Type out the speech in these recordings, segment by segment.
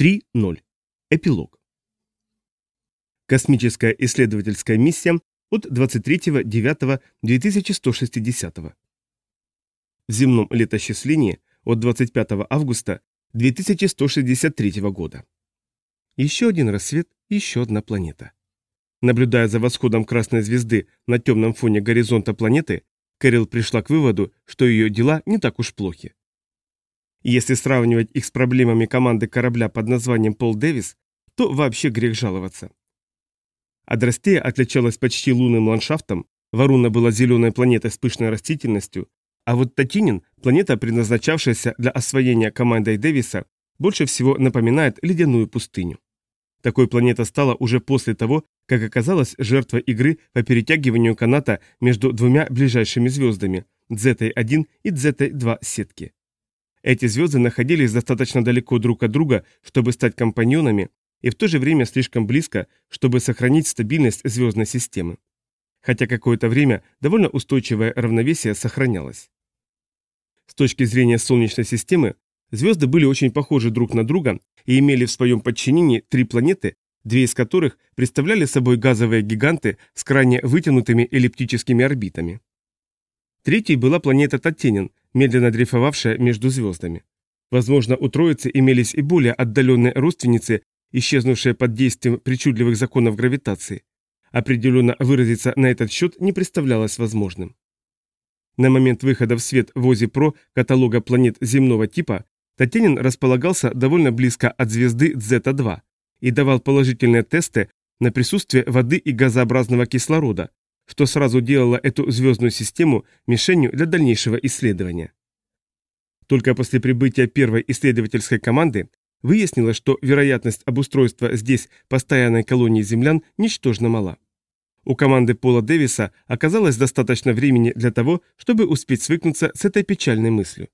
3.0. Эпилог. Космическая исследовательская миссия от 23.09.2160. В земном летосчислении от 25 августа 2163 года. Еще один рассвет, еще одна планета. Наблюдая за восходом красной звезды на темном фоне горизонта планеты, Кэрил пришла к выводу, что ее дела не так уж плохи. Если сравнивать их с проблемами команды корабля под названием Пол Дэвис, то вообще грех жаловаться. Адрастея отличалась почти лунным ландшафтом, Варуна была зеленой планетой с пышной растительностью, а вот Татинин, планета, предназначавшаяся для освоения командой Дэвиса, больше всего напоминает ледяную пустыню. Такой планета стала уже после того, как оказалась жертва игры по перетягиванию каната между двумя ближайшими звездами – Дзетой-1 и Дзетой-2 сетки. Эти звезды находились достаточно далеко друг от друга, чтобы стать компаньонами, и в то же время слишком близко, чтобы сохранить стабильность звездной системы. Хотя какое-то время довольно устойчивое равновесие сохранялось. С точки зрения Солнечной системы, звезды были очень похожи друг на друга и имели в своем подчинении три планеты, две из которых представляли собой газовые гиганты с крайне вытянутыми эллиптическими орбитами. Третьей была планета Татенин, медленно дрейфовавшая между звездами. Возможно, у троицы имелись и более отдаленные родственницы, исчезнувшие под действием причудливых законов гравитации. Определенно выразиться на этот счет не представлялось возможным. На момент выхода в свет в ОЗИ-ПРО каталога планет земного типа Татенин располагался довольно близко от звезды Зета-2 и давал положительные тесты на присутствие воды и газообразного кислорода, что сразу делало эту звездную систему мишенью для дальнейшего исследования. Только после прибытия первой исследовательской команды выяснилось, что вероятность обустройства здесь постоянной колонии землян ничтожно мала. У команды Пола Дэвиса оказалось достаточно времени для того, чтобы успеть свыкнуться с этой печальной мыслью.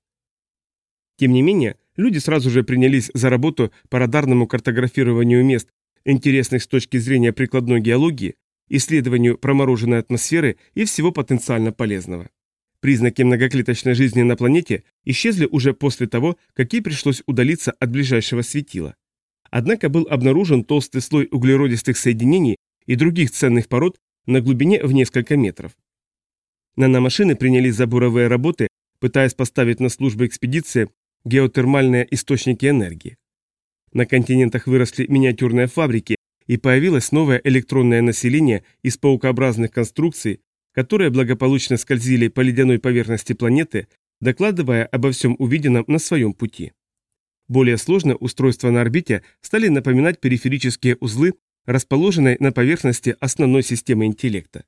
Тем не менее, люди сразу же принялись за работу по радарному картографированию мест, интересных с точки зрения прикладной геологии, исследованию промороженной атмосферы и всего потенциально полезного. Признаки многоклеточной жизни на планете исчезли уже после того, как ей пришлось удалиться от ближайшего светила. Однако был обнаружен толстый слой углеродистых соединений и других ценных пород на глубине в несколько метров. Наномашины принялись за буровые работы, пытаясь поставить на службу экспедиции геотермальные источники энергии. На континентах выросли миниатюрные фабрики, и появилось новое электронное население из паукообразных конструкций, которые благополучно скользили по ледяной поверхности планеты, докладывая обо всем увиденном на своем пути. Более сложные устройства на орбите стали напоминать периферические узлы, расположенные на поверхности основной системы интеллекта.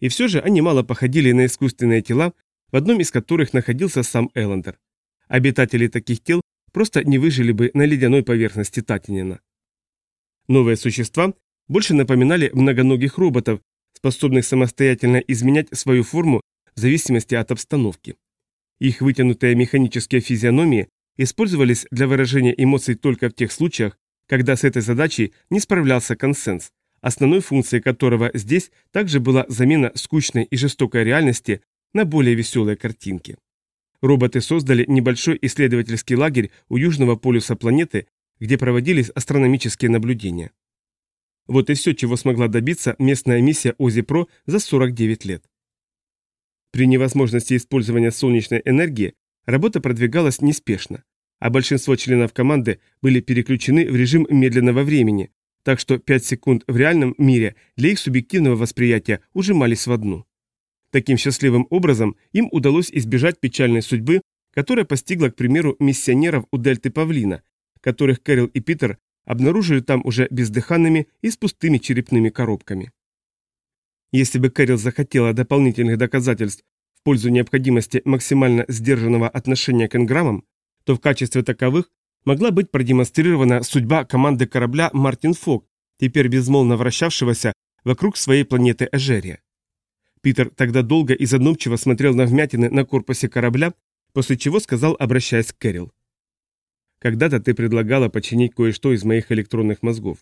И все же они мало походили на искусственные тела, в одном из которых находился сам Эллендер. Обитатели таких тел просто не выжили бы на ледяной поверхности Татинина. Новые существа больше напоминали многоногих роботов, способных самостоятельно изменять свою форму в зависимости от обстановки. Их вытянутые механические физиономии использовались для выражения эмоций только в тех случаях, когда с этой задачей не справлялся консенс, основной функцией которого здесь также была замена скучной и жестокой реальности на более веселые картинки. Роботы создали небольшой исследовательский лагерь у южного полюса планеты где проводились астрономические наблюдения. Вот и все, чего смогла добиться местная миссия ОЗИ-ПРО за 49 лет. При невозможности использования солнечной энергии работа продвигалась неспешно, а большинство членов команды были переключены в режим медленного времени, так что 5 секунд в реальном мире для их субъективного восприятия ужимались в одну. Таким счастливым образом им удалось избежать печальной судьбы, которая постигла, к примеру, миссионеров у Дельты Павлина, которых Кэрил и Питер обнаружили там уже бездыханными и с пустыми черепными коробками. Если бы Кэрил захотела дополнительных доказательств в пользу необходимости максимально сдержанного отношения к энграммам, то в качестве таковых могла быть продемонстрирована судьба команды корабля «Мартин Фок», теперь безмолвно вращавшегося вокруг своей планеты Эжерия. Питер тогда долго и задумчиво смотрел на вмятины на корпусе корабля, после чего сказал, обращаясь к Кэрил. Когда-то ты предлагала починить кое-что из моих электронных мозгов.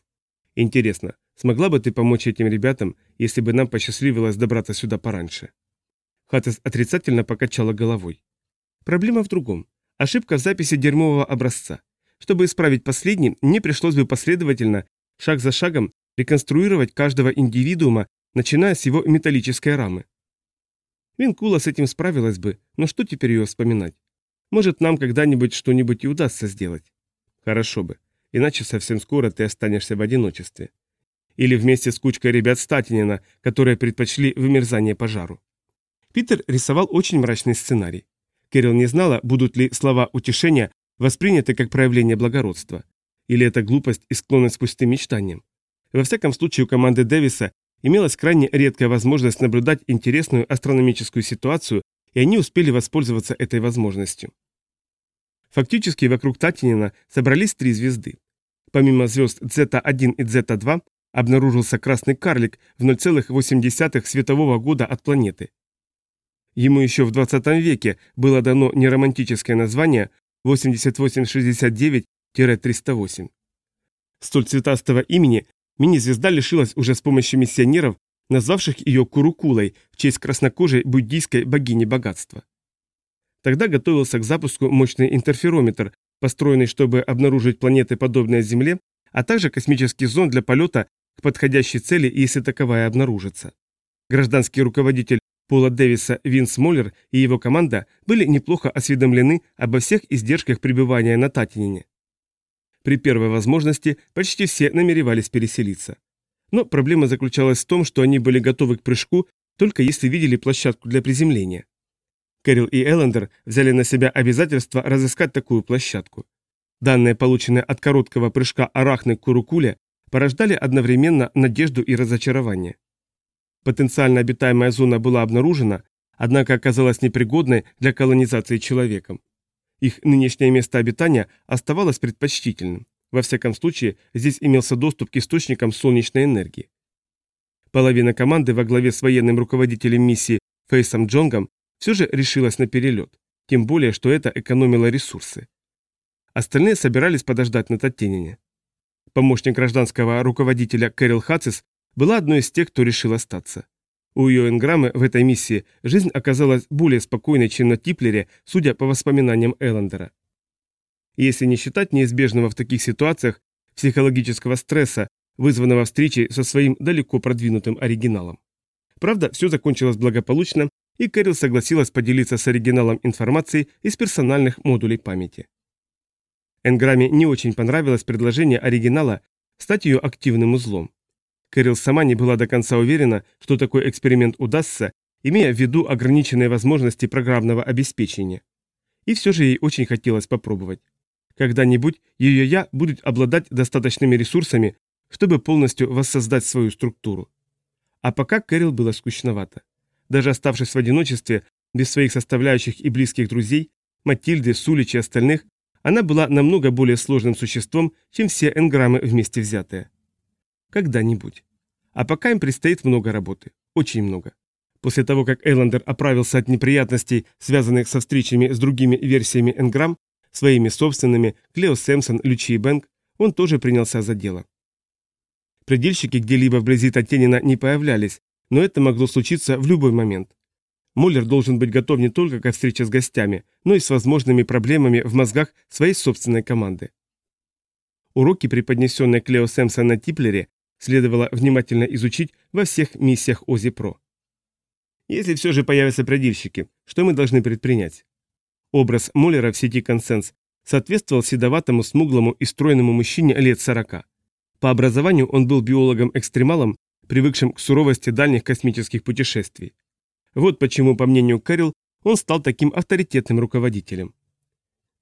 Интересно, смогла бы ты помочь этим ребятам, если бы нам посчастливилось добраться сюда пораньше?» Хаттес отрицательно покачала головой. «Проблема в другом. Ошибка в записи дерьмового образца. чтобы исправить последний, мне пришлось бы последовательно, шаг за шагом, реконструировать каждого индивидуума, начиная с его металлической рамы. Винкула с этим справилась бы, но что теперь ее вспоминать? Может, нам когда-нибудь что-нибудь и удастся сделать? Хорошо бы, иначе совсем скоро ты останешься в одиночестве. Или вместе с кучкой ребят Статинина, которые предпочли вымерзание пожару. Питер рисовал очень мрачный сценарий. Кэрил не знала, будут ли слова утешения восприняты как проявление благородства. Или это глупость и склонность к пустым мечтаниям. Во всяком случае, у команды Дэвиса имелась крайне редкая возможность наблюдать интересную астрономическую ситуацию, и они успели воспользоваться этой возможностью. Фактически вокруг Татинина собрались три звезды. Помимо звезд Зета-1 и Зета-2 обнаружился красный карлик в 0,8 светового года от планеты. Ему еще в 20 веке было дано неромантическое название 8869-308. Столь цветастого имени мини-звезда лишилась уже с помощью миссионеров, назвавших ее Курукулой в честь краснокожей буддийской богини богатства. Тогда готовился к запуску мощный интерферометр, построенный, чтобы обнаружить планеты, подобные Земле, а также космический зонд для полета к подходящей цели, если таковая обнаружится. Гражданский руководитель Пола Дэвиса Винс Моллер и его команда были неплохо осведомлены обо всех издержках пребывания на Татинине. При первой возможности почти все намеревались переселиться. Но проблема заключалась в том, что они были готовы к прыжку, только если видели площадку для приземления. Кэрил и Эллендер взяли на себя обязательство разыскать такую площадку. Данные, полученные от короткого прыжка арахны к Курукуле, порождали одновременно надежду и разочарование. Потенциально обитаемая зона была обнаружена, однако оказалась непригодной для колонизации человеком. Их нынешнее место обитания оставалось предпочтительным. Во всяком случае, здесь имелся доступ к источникам солнечной энергии. Половина команды во главе с военным руководителем миссии Фейсом Джонгом все же решилась на перелет, тем более, что это экономило ресурсы. Остальные собирались подождать на Таттенине. Помощник гражданского руководителя Кэрил Хацис была одной из тех, кто решил остаться. У ее энграммы в этой миссии жизнь оказалась более спокойной, чем на Типлере, судя по воспоминаниям Эллендера. Если не считать неизбежного в таких ситуациях психологического стресса, вызванного встречей со своим далеко продвинутым оригиналом. Правда, все закончилось благополучно, и Кэрил согласилась поделиться с оригиналом информацией из персональных модулей памяти. Энграмме не очень понравилось предложение оригинала стать ее активным узлом. Кэрил сама не была до конца уверена, что такой эксперимент удастся, имея в виду ограниченные возможности программного обеспечения. И все же ей очень хотелось попробовать. Когда-нибудь ее «я» будет обладать достаточными ресурсами, чтобы полностью воссоздать свою структуру. А пока Кэрил было скучновато. Даже оставшись в одиночестве, без своих составляющих и близких друзей, Матильды, Сулич и остальных, она была намного более сложным существом, чем все энграммы вместе взятые. Когда-нибудь. А пока им предстоит много работы. Очень много. После того, как Эйландер оправился от неприятностей, связанных со встречами с другими версиями энграмм, своими собственными, Клео Сэмпсон, Лючи и Бэнк, он тоже принялся за дело. Предельщики где-либо вблизи Татенина не появлялись, но это могло случиться в любой момент. Муллер должен быть готов не только ко встрече с гостями, но и с возможными проблемами в мозгах своей собственной команды. Уроки, преподнесенные Клео Сэмпсон на Типлере, следовало внимательно изучить во всех миссиях ОЗИ-ПРО. Если все же появятся предельщики, что мы должны предпринять? Образ Муллера в сети «Консенс» соответствовал седоватому, смуглому и стройному мужчине лет 40. По образованию он был биологом-экстремалом, привыкшим к суровости дальних космических путешествий. Вот почему, по мнению Кэрил, он стал таким авторитетным руководителем.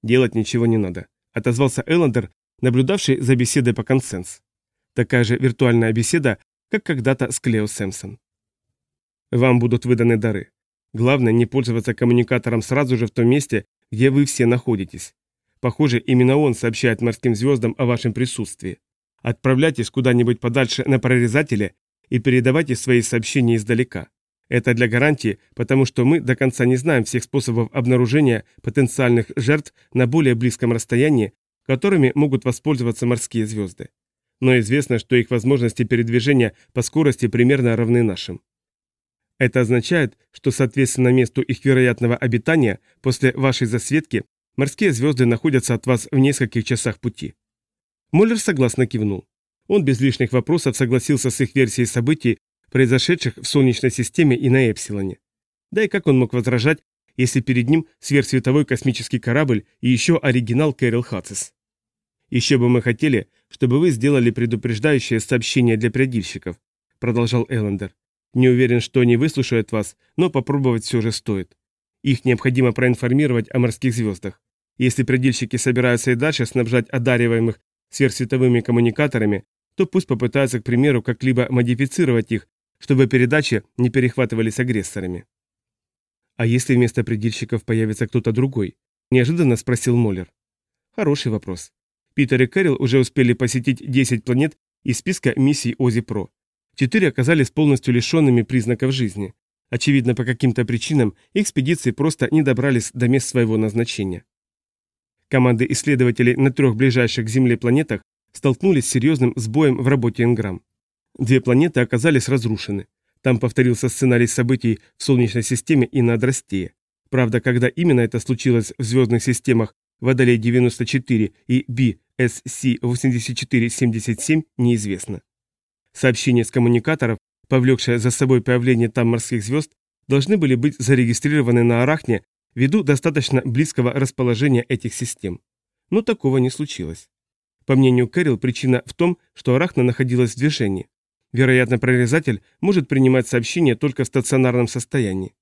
«Делать ничего не надо», — отозвался Эллендер, наблюдавший за беседой по консенс. Такая же виртуальная беседа, как когда-то с Клео Сэмпсон. Вам будут выданы дары. Главное не пользоваться коммуникатором сразу же в том месте, где вы все находитесь. Похоже, именно он сообщает морским звездам о вашем присутствии. Отправляйтесь куда-нибудь подальше на прорезателе и передавайте свои сообщения издалека. Это для гарантии, потому что мы до конца не знаем всех способов обнаружения потенциальных жертв на более близком расстоянии, которыми могут воспользоваться морские звезды. Но известно, что их возможности передвижения по скорости примерно равны нашим. Это означает, что соответственно месту их вероятного обитания после вашей засветки Морские звезды находятся от вас в нескольких часах пути. Моллер согласно кивнул. Он без лишних вопросов согласился с их версией событий, произошедших в Солнечной системе и на Эпсилоне. Да и как он мог возражать, если перед ним сверхсветовой космический корабль и еще оригинал Кэрил Хатцес? Еще бы мы хотели, чтобы вы сделали предупреждающее сообщение для предельщиков, продолжал Эллендер. Не уверен, что они выслушают вас, но попробовать все же стоит. Их необходимо проинформировать о морских звездах. Если предельщики собираются и дальше снабжать одариваемых сверхсветовыми коммуникаторами, то пусть попытаются, к примеру, как-либо модифицировать их, чтобы передачи не перехватывались агрессорами. «А если вместо предельщиков появится кто-то другой?» – неожиданно спросил Моллер. Хороший вопрос. Питер и Кэрил уже успели посетить 10 планет из списка миссий Ози-Про. Четыре оказались полностью лишенными признаков жизни. Очевидно, по каким-то причинам экспедиции просто не добрались до мест своего назначения. Команды исследователей на трех ближайших к Земле планетах столкнулись с серьезным сбоем в работе Энграм. Две планеты оказались разрушены. Там повторился сценарий событий в Солнечной системе и на Адрастее. Правда, когда именно это случилось в звездных системах Водолей-94 и BSC-8477, неизвестно. Сообщения с коммуникаторов, повлекшие за собой появление там морских звезд, должны были быть зарегистрированы на Арахне ввиду достаточно близкого расположения этих систем. Но такого не случилось. По мнению Кэрил, причина в том, что Арахна находилась в движении. Вероятно, прорезатель может принимать сообщения только в стационарном состоянии.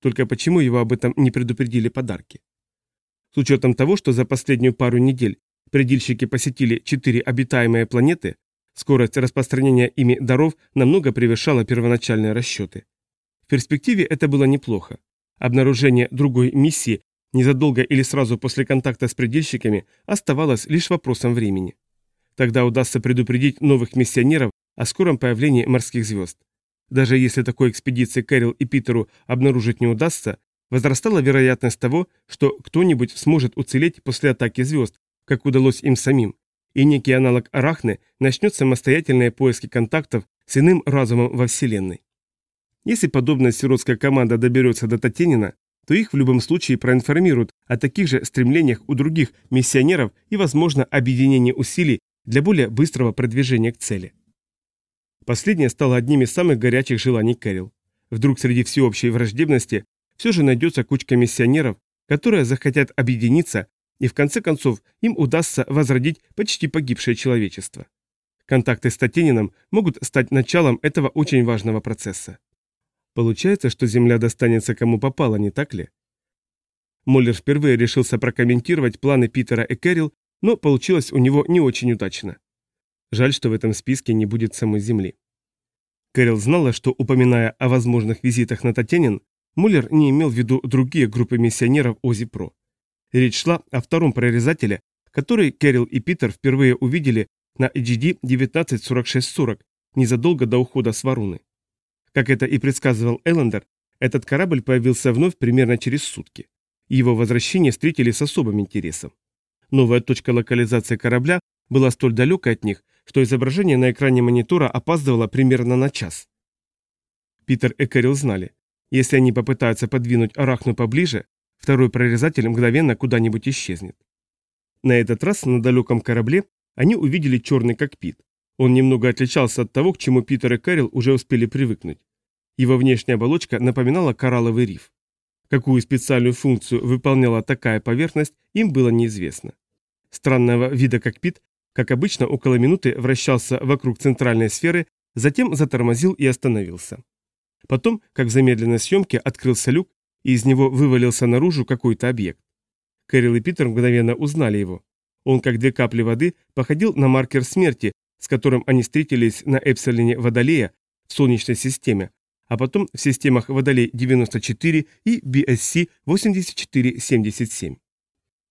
Только почему его об этом не предупредили подарки? С учетом того, что за последнюю пару недель предельщики посетили четыре обитаемые планеты, скорость распространения ими даров намного превышала первоначальные расчеты. В перспективе это было неплохо. Обнаружение другой миссии незадолго или сразу после контакта с предельщиками оставалось лишь вопросом времени. Тогда удастся предупредить новых миссионеров о скором появлении морских звезд. Даже если такой экспедиции Кэрил и Питеру обнаружить не удастся, возрастала вероятность того, что кто-нибудь сможет уцелеть после атаки звезд, как удалось им самим, и некий аналог Арахны начнет самостоятельные поиски контактов с иным разумом во Вселенной. Если подобная сиротская команда доберется до Татенина, то их в любом случае проинформируют о таких же стремлениях у других миссионеров и, возможно, объединение усилий для более быстрого продвижения к цели. Последнее стало одним из самых горячих желаний Кэрил. Вдруг среди всеобщей враждебности все же найдется кучка миссионеров, которые захотят объединиться, и в конце концов им удастся возродить почти погибшее человечество. Контакты с Татенином могут стать началом этого очень важного процесса. Получается, что Земля достанется кому попало, не так ли? Моллер впервые решился прокомментировать планы Питера и Кэрил, но получилось у него не очень удачно. Жаль, что в этом списке не будет самой Земли. Кэрил знала, что, упоминая о возможных визитах на Татенин, Муллер не имел в виду другие группы миссионеров Ози-Про. Речь шла о втором прорезателе, который Кэрил и Питер впервые увидели на HGD 1946-40 незадолго до ухода с Варуны. Как это и предсказывал Эллендер, этот корабль появился вновь примерно через сутки. Его возвращение встретили с особым интересом. Новая точка локализации корабля была столь далекой от них, что изображение на экране монитора опаздывало примерно на час. Питер и Кэрил знали, если они попытаются подвинуть арахну поближе, второй прорезатель мгновенно куда-нибудь исчезнет. На этот раз на далеком корабле они увидели черный кокпит. Он немного отличался от того, к чему Питер и Кэрил уже успели привыкнуть. Его внешняя оболочка напоминала коралловый риф. Какую специальную функцию выполняла такая поверхность, им было неизвестно. Странного вида кокпит, как обычно, около минуты вращался вокруг центральной сферы, затем затормозил и остановился. Потом, как в замедленной съемке, открылся люк, и из него вывалился наружу какой-то объект. Кэрил и Питер мгновенно узнали его. Он, как две капли воды, походил на маркер смерти, с которым они встретились на Эпсилоне Водолея в Солнечной системе, а потом в системах Водолей-94 и BSC-8477.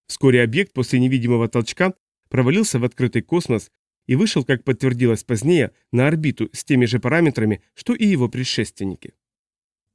Вскоре объект после невидимого толчка провалился в открытый космос и вышел, как подтвердилось позднее, на орбиту с теми же параметрами, что и его предшественники.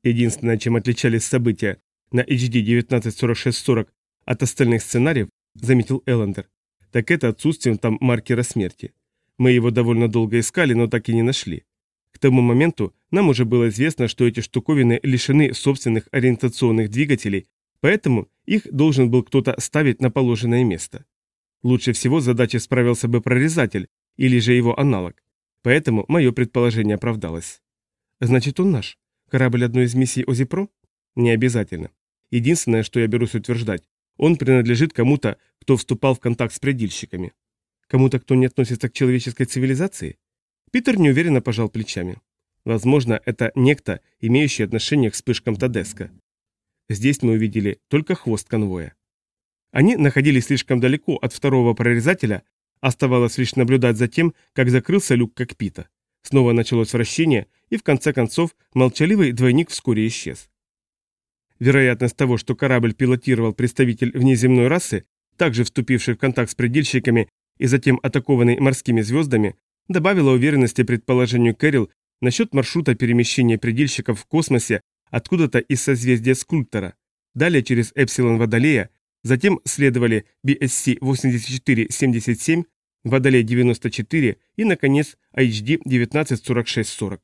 Единственное, чем отличались события на HD 194640 от остальных сценариев, заметил Эллендер, так это отсутствием там маркера смерти. Мы его довольно долго искали, но так и не нашли. К тому моменту нам уже было известно, что эти штуковины лишены собственных ориентационных двигателей, поэтому их должен был кто-то ставить на положенное место. Лучше всего задачей справился бы прорезатель, или же его аналог. Поэтому мое предположение оправдалось. Значит, он наш. Корабль одной из миссий Озипро? Не обязательно. Единственное, что я берусь утверждать, он принадлежит кому-то, кто вступал в контакт с предельщиками. Кому-то, кто не относится к человеческой цивилизации? Питер неуверенно пожал плечами. Возможно, это некто, имеющий отношение к вспышкам Тадеска. Здесь мы увидели только хвост конвоя. Они находились слишком далеко от второго прорезателя, оставалось лишь наблюдать за тем, как закрылся люк кокпита. Снова началось вращение, и в конце концов молчаливый двойник вскоре исчез. Вероятность того, что корабль пилотировал представитель внеземной расы, также вступивший в контакт с предельщиками и затем атакованный морскими звездами, добавила уверенности предположению Кэрил насчет маршрута перемещения предельщиков в космосе откуда-то из созвездия Скульптора, далее через Эпсилон Водолея, затем следовали BSC 8477, Водолей 94 и, наконец, HD 194640.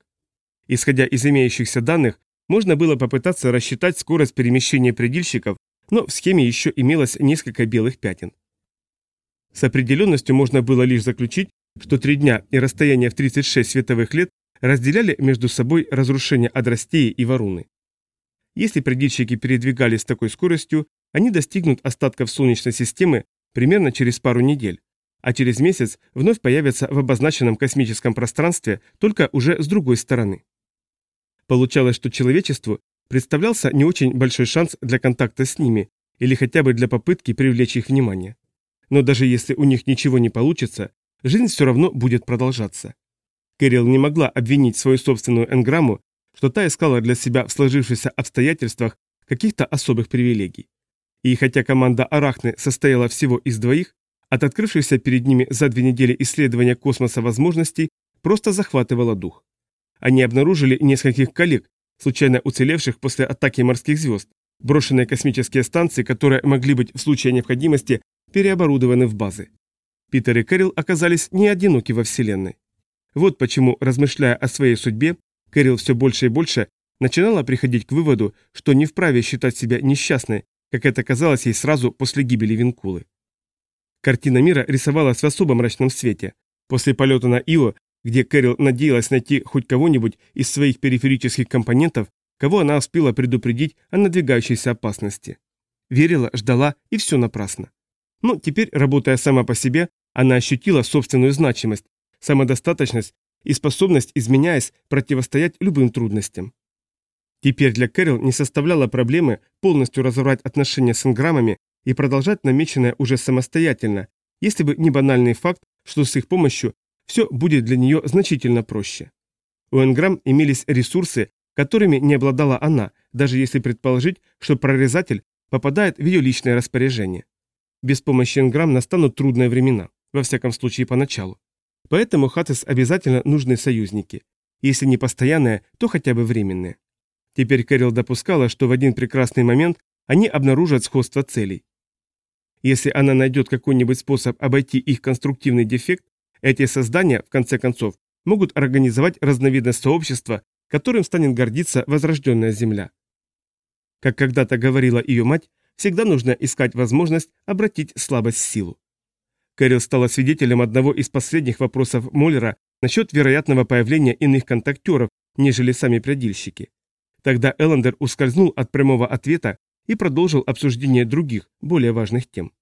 Исходя из имеющихся данных, можно было попытаться рассчитать скорость перемещения предельщиков, но в схеме еще имелось несколько белых пятен. С определенностью можно было лишь заключить, что три дня и расстояние в 36 световых лет разделяли между собой разрушение Адрастеи и Варуны. Если предельщики передвигались с такой скоростью, они достигнут остатков Солнечной системы примерно через пару недель, а через месяц вновь появятся в обозначенном космическом пространстве, только уже с другой стороны. Получалось, что человечеству представлялся не очень большой шанс для контакта с ними или хотя бы для попытки привлечь их внимание. Но даже если у них ничего не получится, жизнь все равно будет продолжаться. Кэрил не могла обвинить свою собственную энграмму, что та искала для себя в сложившихся обстоятельствах каких-то особых привилегий. И хотя команда Арахны состояла всего из двоих, от открывшихся перед ними за две недели исследования космоса возможностей просто захватывала дух. Они обнаружили нескольких коллег, случайно уцелевших после атаки морских звезд, брошенные космические станции, которые могли быть в случае необходимости переоборудованы в базы. Питер и Кэрил оказались не одиноки во Вселенной. Вот почему, размышляя о своей судьбе, Кэрил все больше и больше начинала приходить к выводу, что не вправе считать себя несчастной, как это казалось ей сразу после гибели Винкулы. Картина мира рисовалась в особо мрачном свете. После полета на Ио где Кэрил надеялась найти хоть кого-нибудь из своих периферических компонентов, кого она успела предупредить о надвигающейся опасности. Верила, ждала, и все напрасно. Но теперь, работая сама по себе, она ощутила собственную значимость, самодостаточность и способность, изменяясь, противостоять любым трудностям. Теперь для Кэрил не составляло проблемы полностью разорвать отношения с инграммами и продолжать намеченное уже самостоятельно, если бы не банальный факт, что с их помощью все будет для нее значительно проще. У Энграм имелись ресурсы, которыми не обладала она, даже если предположить, что прорезатель попадает в ее личное распоряжение. Без помощи Энграм настанут трудные времена, во всяком случае поначалу. Поэтому Хатес обязательно нужны союзники. Если не постоянные, то хотя бы временные. Теперь Кэрил допускала, что в один прекрасный момент они обнаружат сходство целей. Если она найдет какой-нибудь способ обойти их конструктивный дефект, эти создания, в конце концов, могут организовать разновидность сообщества, которым станет гордиться возрожденная Земля. Как когда-то говорила ее мать, всегда нужно искать возможность обратить слабость в силу. Кэрил стала свидетелем одного из последних вопросов Моллера насчет вероятного появления иных контактеров, нежели сами предельщики. Тогда Эллендер ускользнул от прямого ответа и продолжил обсуждение других, более важных тем.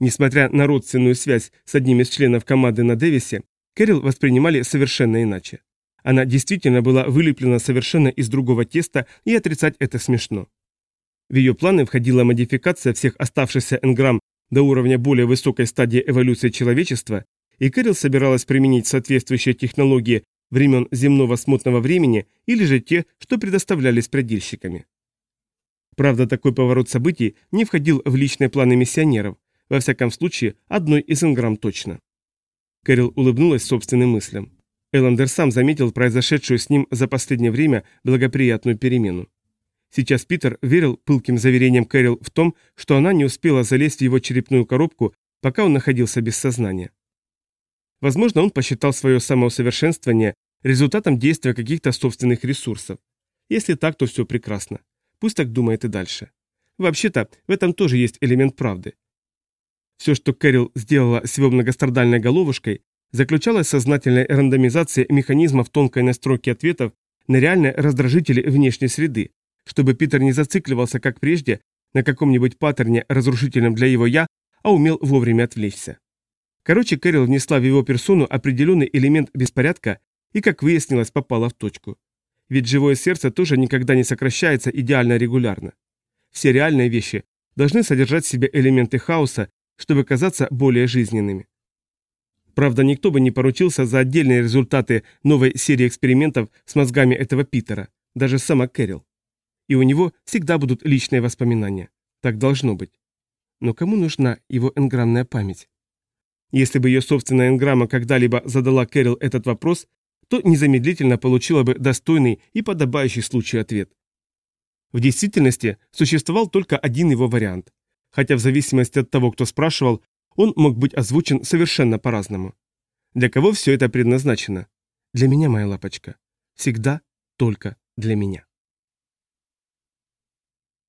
Несмотря на родственную связь с одним из членов команды на Дэвисе, Кэрил воспринимали совершенно иначе. Она действительно была вылеплена совершенно из другого теста, и отрицать это смешно. В ее планы входила модификация всех оставшихся энграмм до уровня более высокой стадии эволюции человечества, и Кэрил собиралась применить соответствующие технологии времен земного смутного времени или же те, что предоставлялись предельщиками. Правда, такой поворот событий не входил в личные планы миссионеров, во всяком случае, одной из инграмм точно. Кэрил улыбнулась собственным мыслям. Эллендер сам заметил произошедшую с ним за последнее время благоприятную перемену. Сейчас Питер верил пылким заверениям Кэрил в том, что она не успела залезть в его черепную коробку, пока он находился без сознания. Возможно, он посчитал свое самоусовершенствование результатом действия каких-то собственных ресурсов. Если так, то все прекрасно. Пусть так думает и дальше. Вообще-то, в этом тоже есть элемент правды. Все, что Кэрил сделала с его многострадальной головушкой, заключалось в сознательной рандомизации механизмов тонкой настройки ответов на реальные раздражители внешней среды, чтобы Питер не зацикливался, как прежде, на каком-нибудь паттерне, разрушительном для его «я», а умел вовремя отвлечься. Короче, Кэрил внесла в его персону определенный элемент беспорядка и, как выяснилось, попала в точку. Ведь живое сердце тоже никогда не сокращается идеально регулярно. Все реальные вещи должны содержать в себе элементы хаоса, чтобы казаться более жизненными. Правда, никто бы не поручился за отдельные результаты новой серии экспериментов с мозгами этого Питера, даже сама Кэрил. И у него всегда будут личные воспоминания. Так должно быть. Но кому нужна его энграммная память? Если бы ее собственная энграмма когда-либо задала Кэрил этот вопрос, то незамедлительно получила бы достойный и подобающий случай ответ. В действительности существовал только один его вариант, хотя в зависимости от того, кто спрашивал, он мог быть озвучен совершенно по-разному. Для кого все это предназначено? Для меня, моя лапочка. Всегда только для меня.